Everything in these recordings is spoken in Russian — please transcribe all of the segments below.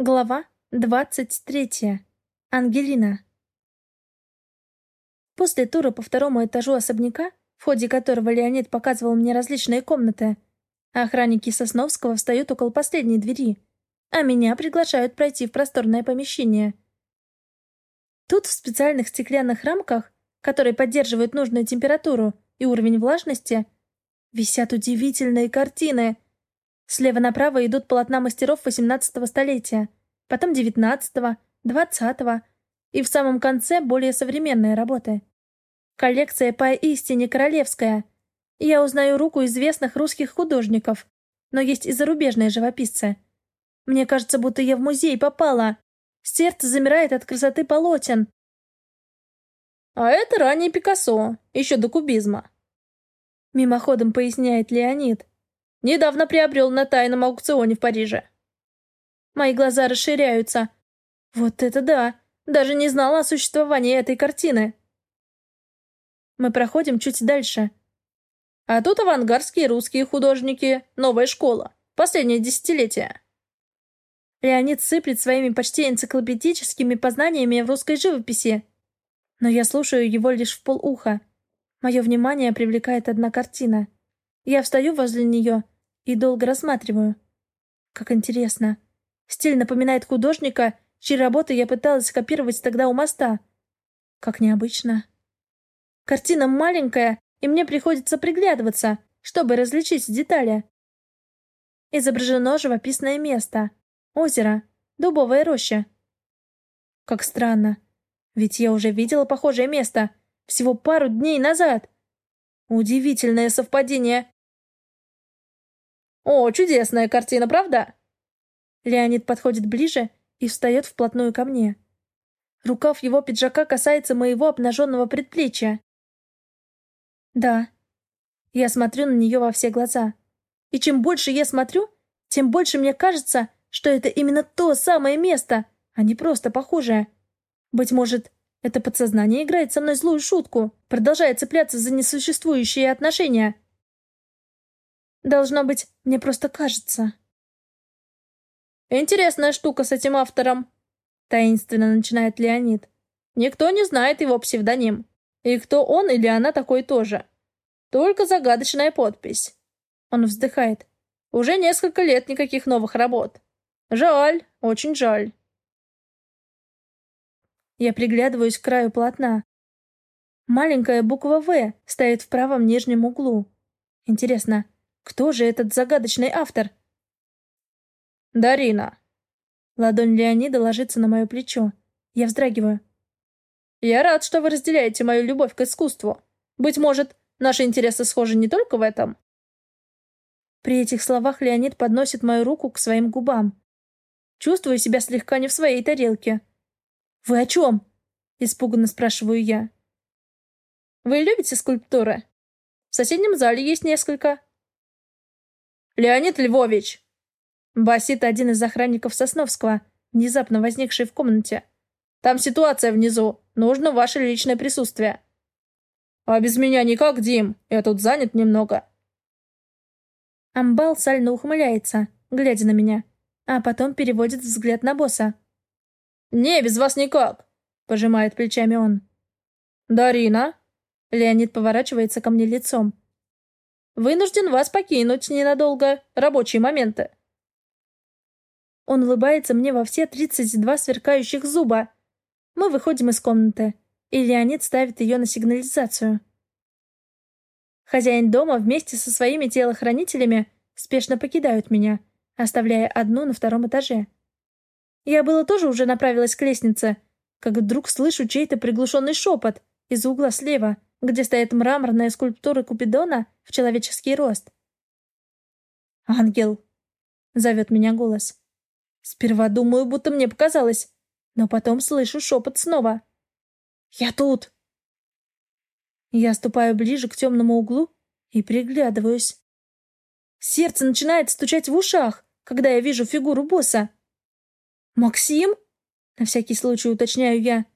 Глава двадцать третья. Ангелина. После тура по второму этажу особняка, в ходе которого Леонид показывал мне различные комнаты, охранники Сосновского встают около последней двери, а меня приглашают пройти в просторное помещение. Тут в специальных стеклянных рамках, которые поддерживают нужную температуру и уровень влажности, висят удивительные картины — Слева направо идут полотна мастеров XVIII столетия, потом XIX, XX и в самом конце более современные работы. Коллекция поистине королевская. Я узнаю руку известных русских художников, но есть и зарубежные живописцы. Мне кажется, будто я в музей попала. Сердце замирает от красоты полотен. А это ранее Пикассо, еще до кубизма. Мимоходом поясняет Леонид. Недавно приобрел на тайном аукционе в Париже. Мои глаза расширяются. Вот это да! Даже не знала о существовании этой картины. Мы проходим чуть дальше. А тут авангардские русские художники, новая школа, последнее десятилетие. Леонид сыплет своими почти энциклопедическими познаниями в русской живописи. Но я слушаю его лишь в полуха. Мое внимание привлекает одна картина. Я встаю возле нее и долго рассматриваю. Как интересно. Стиль напоминает художника, чьи работы я пыталась копировать тогда у моста. Как необычно. Картина маленькая, и мне приходится приглядываться, чтобы различить детали. Изображено живописное место. Озеро. Дубовая роща. Как странно. Ведь я уже видела похожее место. Всего пару дней назад. Удивительное совпадение. «О, чудесная картина, правда?» Леонид подходит ближе и встает вплотную ко мне. Рукав его пиджака касается моего обнаженного предплечья. Да. Я смотрю на нее во все глаза. И чем больше я смотрю, тем больше мне кажется, что это именно то самое место, а не просто похожее. Быть может, это подсознание играет со мной злую шутку, продолжая цепляться за несуществующие отношения. Должно быть, мне просто кажется. Интересная штука с этим автором, таинственно начинает Леонид. Никто не знает его псевдоним. И кто он или она такой тоже. Только загадочная подпись. Он вздыхает. Уже несколько лет никаких новых работ. Жаль, очень жаль. Я приглядываюсь к краю полотна. Маленькая буква «В» стоит в правом нижнем углу. Интересно, кто же этот загадочный автор? Дарина. Ладонь Леонида ложится на мое плечо. Я вздрагиваю. Я рад, что вы разделяете мою любовь к искусству. Быть может, наши интересы схожи не только в этом. При этих словах Леонид подносит мою руку к своим губам. Чувствую себя слегка не в своей тарелке. «Вы о чем?» — испуганно спрашиваю я. «Вы любите скульптуры? В соседнем зале есть несколько. «Леонид Львович!» Басит один из охранников Сосновского, внезапно возникший в комнате. «Там ситуация внизу. Нужно ваше личное присутствие». «А без меня никак, Дим. Я тут занят немного». Амбал сально ухмыляется, глядя на меня, а потом переводит взгляд на босса. «Не, без вас никак», — пожимает плечами он. «Дарина?» Леонид поворачивается ко мне лицом. Вынужден вас покинуть ненадолго. Рабочие моменты. Он улыбается мне во все тридцать два сверкающих зуба. Мы выходим из комнаты, и Леонид ставит ее на сигнализацию. Хозяин дома вместе со своими телохранителями спешно покидают меня, оставляя одну на втором этаже. Я было тоже уже направилась к лестнице, как вдруг слышу чей-то приглушенный шепот из угла слева — где стоит мраморная скульптура Купидона в человеческий рост. «Ангел!» — зовет меня голос. Сперва думаю, будто мне показалось, но потом слышу шепот снова. «Я тут!» Я ступаю ближе к темному углу и приглядываюсь. Сердце начинает стучать в ушах, когда я вижу фигуру босса. «Максим?» — на всякий случай уточняю я.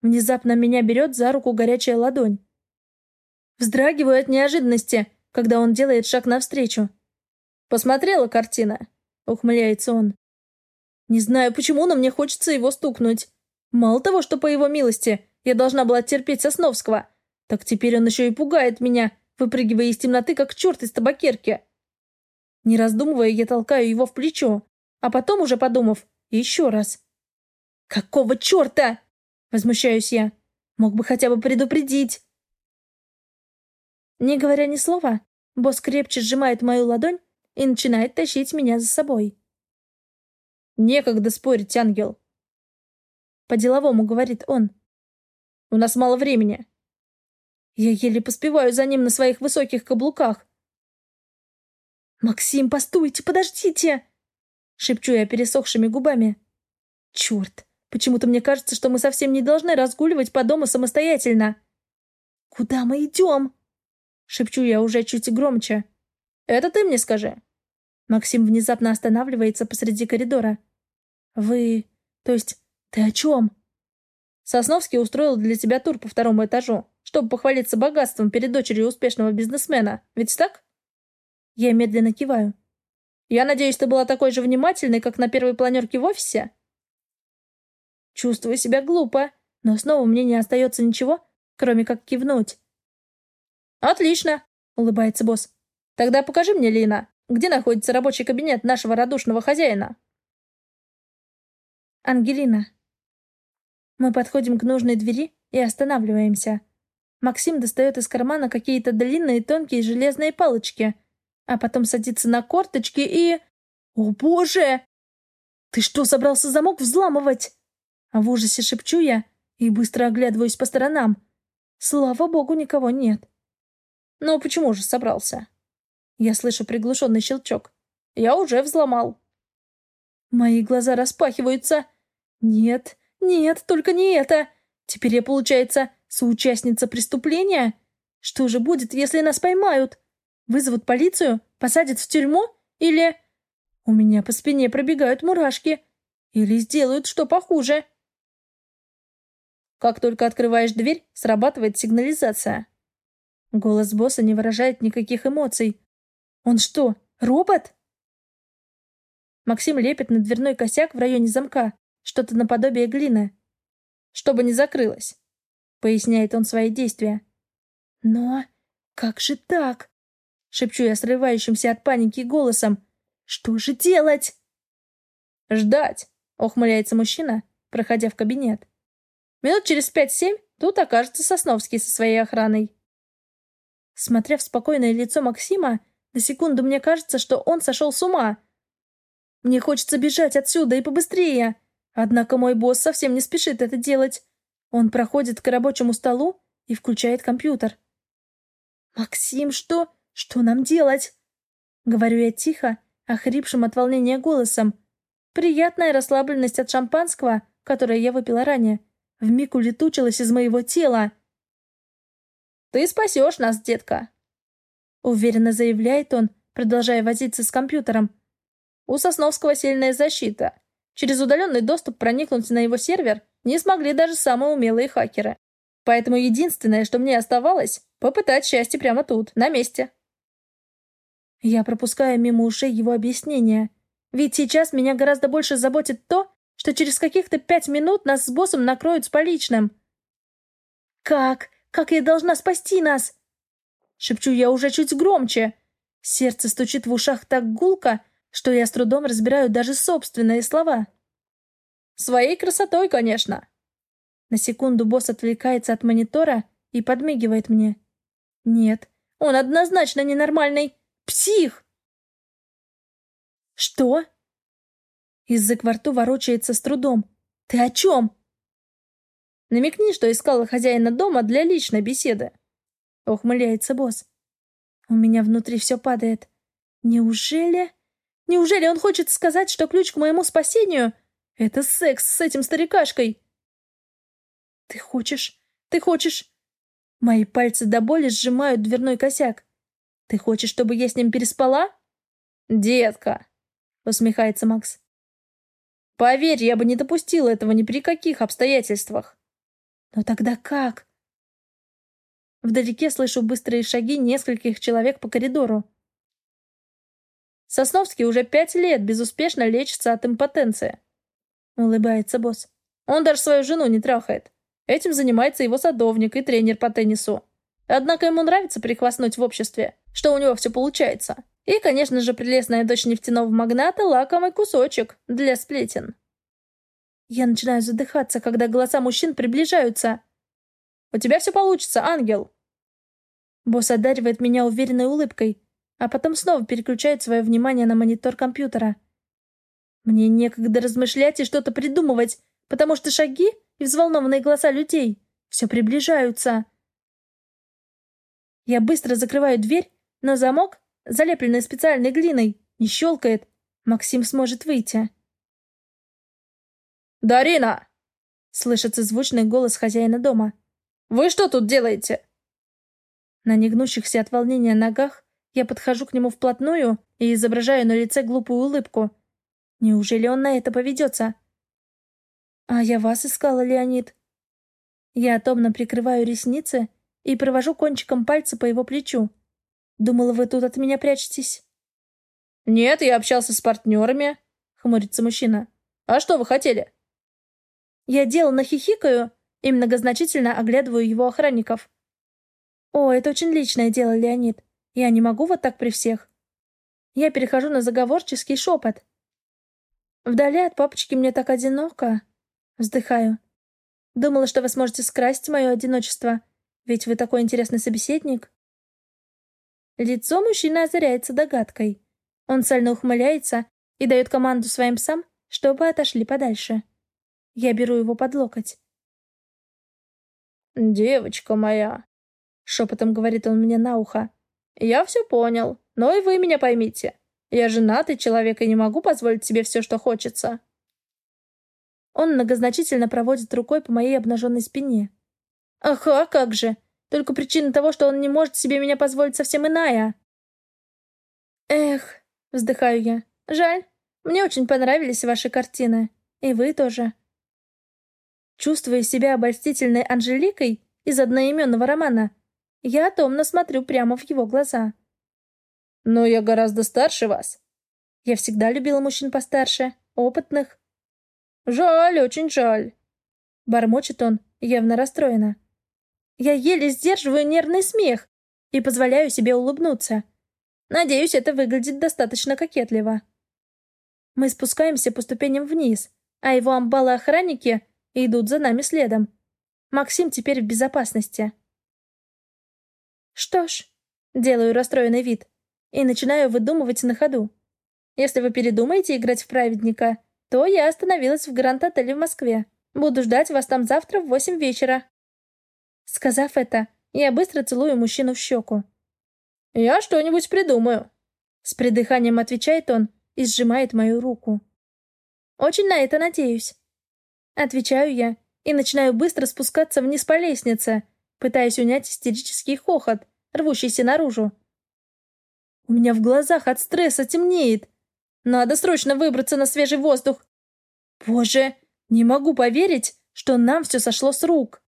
Внезапно меня берет за руку горячая ладонь. Вздрагиваю от неожиданности, когда он делает шаг навстречу. «Посмотрела картина?» — ухмыляется он. Не знаю почему, но мне хочется его стукнуть. Мало того, что по его милости я должна была терпеть Сосновского, так теперь он еще и пугает меня, выпрыгивая из темноты, как черт из табакерки. Не раздумывая, я толкаю его в плечо, а потом, уже подумав, еще раз. «Какого черта?» — возмущаюсь я. «Мог бы хотя бы предупредить». Не говоря ни слова, босс крепче сжимает мою ладонь и начинает тащить меня за собой. «Некогда спорить, ангел!» По-деловому говорит он. «У нас мало времени». Я еле поспеваю за ним на своих высоких каблуках. «Максим, постойте, подождите!» Шепчу я пересохшими губами. «Черт, почему-то мне кажется, что мы совсем не должны разгуливать по дому самостоятельно». «Куда мы идем?» Шепчу я уже чуть громче. «Это ты мне скажи». Максим внезапно останавливается посреди коридора. «Вы... То есть, ты о чем?» Сосновский устроил для тебя тур по второму этажу, чтобы похвалиться богатством перед дочерью успешного бизнесмена. Ведь так? Я медленно киваю. Я надеюсь, ты была такой же внимательной, как на первой планерке в офисе? Чувствую себя глупо, но снова мне не остается ничего, кроме как кивнуть. «Отлично!» — улыбается босс. «Тогда покажи мне, Лина, где находится рабочий кабинет нашего радушного хозяина?» Ангелина. Мы подходим к нужной двери и останавливаемся. Максим достает из кармана какие-то длинные тонкие железные палочки, а потом садится на корточки и... «О, боже! Ты что, собрался замок взламывать?» А в ужасе шепчу я и быстро оглядываюсь по сторонам. Слава богу, никого нет. «Ну, почему же собрался?» Я слышу приглушенный щелчок. «Я уже взломал». Мои глаза распахиваются. «Нет, нет, только не это! Теперь я, получается, соучастница преступления? Что же будет, если нас поймают? Вызовут полицию? Посадят в тюрьму? Или... У меня по спине пробегают мурашки. Или сделают что похуже?» Как только открываешь дверь, срабатывает сигнализация. Голос босса не выражает никаких эмоций. Он что, робот? Максим лепит на дверной косяк в районе замка, что-то наподобие глины. Чтобы не закрылось, поясняет он свои действия. Но как же так? Шепчу я срывающимся от паники голосом. Что же делать? Ждать, ухмыляется мужчина, проходя в кабинет. Минут через пять-семь тут окажется Сосновский со своей охраной. Смотря в спокойное лицо Максима, на секунду мне кажется, что он сошел с ума. Мне хочется бежать отсюда и побыстрее. Однако мой босс совсем не спешит это делать. Он проходит к рабочему столу и включает компьютер. «Максим, что? Что нам делать?» Говорю я тихо, охрипшим от волнения голосом. Приятная расслабленность от шампанского, которое я выпила ранее, вмиг улетучилась из моего тела. «Ты спасешь нас, детка!» Уверенно заявляет он, продолжая возиться с компьютером. «У Сосновского сильная защита. Через удаленный доступ проникнуть на его сервер не смогли даже самые умелые хакеры. Поэтому единственное, что мне оставалось, попытать счастье прямо тут, на месте». Я пропускаю мимо ушей его объяснения. Ведь сейчас меня гораздо больше заботит то, что через каких-то пять минут нас с боссом накроют с поличным. «Как? Как я должна спасти нас?» Шепчу я уже чуть громче. Сердце стучит в ушах так гулко, что я с трудом разбираю даже собственные слова. «Своей красотой, конечно!» На секунду босс отвлекается от монитора и подмигивает мне. «Нет, он однозначно ненормальный. Псих!» «Что?» Язык во рту ворочается с трудом. «Ты о чем?» Намекни, что искала хозяина дома для личной беседы. Ухмыляется босс. У меня внутри все падает. Неужели... Неужели он хочет сказать, что ключ к моему спасению — это секс с этим старикашкой? Ты хочешь... Ты хочешь... Мои пальцы до боли сжимают дверной косяк. Ты хочешь, чтобы я с ним переспала? Детка, усмехается Макс. Поверь, я бы не допустила этого ни при каких обстоятельствах. Но тогда как? Вдалеке слышу быстрые шаги нескольких человек по коридору. Сосновский уже пять лет безуспешно лечится от импотенции. улыбается босс. Он даже свою жену не трахает. Этим занимается его садовник и тренер по теннису. Однако ему нравится прихвастнуть в обществе, что у него все получается. И, конечно же, прелестная дочь нефтяного магната — лакомый кусочек для сплетен. Я начинаю задыхаться, когда голоса мужчин приближаются. «У тебя все получится, ангел!» Босс одаривает меня уверенной улыбкой, а потом снова переключает свое внимание на монитор компьютера. Мне некогда размышлять и что-то придумывать, потому что шаги и взволнованные голоса людей все приближаются. Я быстро закрываю дверь, но замок, залепленный специальной глиной, не щелкает. Максим сможет выйти. «Дарина!» — слышится звучный голос хозяина дома. «Вы что тут делаете?» На негнущихся от волнения ногах я подхожу к нему вплотную и изображаю на лице глупую улыбку. Неужели он на это поведется? «А я вас искала, Леонид». Я томно прикрываю ресницы и провожу кончиком пальца по его плечу. Думала, вы тут от меня прячетесь? «Нет, я общался с партнерами», — хмурится мужчина. «А что вы хотели?» Я деланно хихикаю и многозначительно оглядываю его охранников. «О, это очень личное дело, Леонид. Я не могу вот так при всех». Я перехожу на заговорческий шепот. «Вдали от папочки мне так одиноко». Вздыхаю. «Думала, что вы сможете скрасить мое одиночество, ведь вы такой интересный собеседник». Лицо мужчины озаряется догадкой. Он сально ухмыляется и дает команду своим псам, чтобы отошли подальше. Я беру его под локоть. «Девочка моя», — шепотом говорит он мне на ухо, — «я все понял, но и вы меня поймите. Я женатый человек и не могу позволить себе все, что хочется». Он многозначительно проводит рукой по моей обнаженной спине. «Ага, как же! Только причина того, что он не может себе меня позволить, совсем иная. Эх, вздыхаю я. Жаль. Мне очень понравились ваши картины. И вы тоже. Чувствуя себя обольстительной Анжеликой из одноименного романа, я томно смотрю прямо в его глаза. «Но я гораздо старше вас». Я всегда любила мужчин постарше, опытных. «Жаль, очень жаль», — бормочет он, явно расстроена. Я еле сдерживаю нервный смех и позволяю себе улыбнуться. Надеюсь, это выглядит достаточно кокетливо. Мы спускаемся по ступеням вниз, а его амбалы-охранники идут за нами следом. Максим теперь в безопасности. Что ж, делаю расстроенный вид и начинаю выдумывать на ходу. Если вы передумаете играть в праведника, то я остановилась в Гранд-отеле в Москве. Буду ждать вас там завтра в восемь вечера. Сказав это, я быстро целую мужчину в щеку. «Я что-нибудь придумаю», — с придыханием отвечает он и сжимает мою руку. «Очень на это надеюсь». Отвечаю я и начинаю быстро спускаться вниз по лестнице, пытаясь унять истерический хохот, рвущийся наружу. У меня в глазах от стресса темнеет. Надо срочно выбраться на свежий воздух. Боже, не могу поверить, что нам все сошло с рук.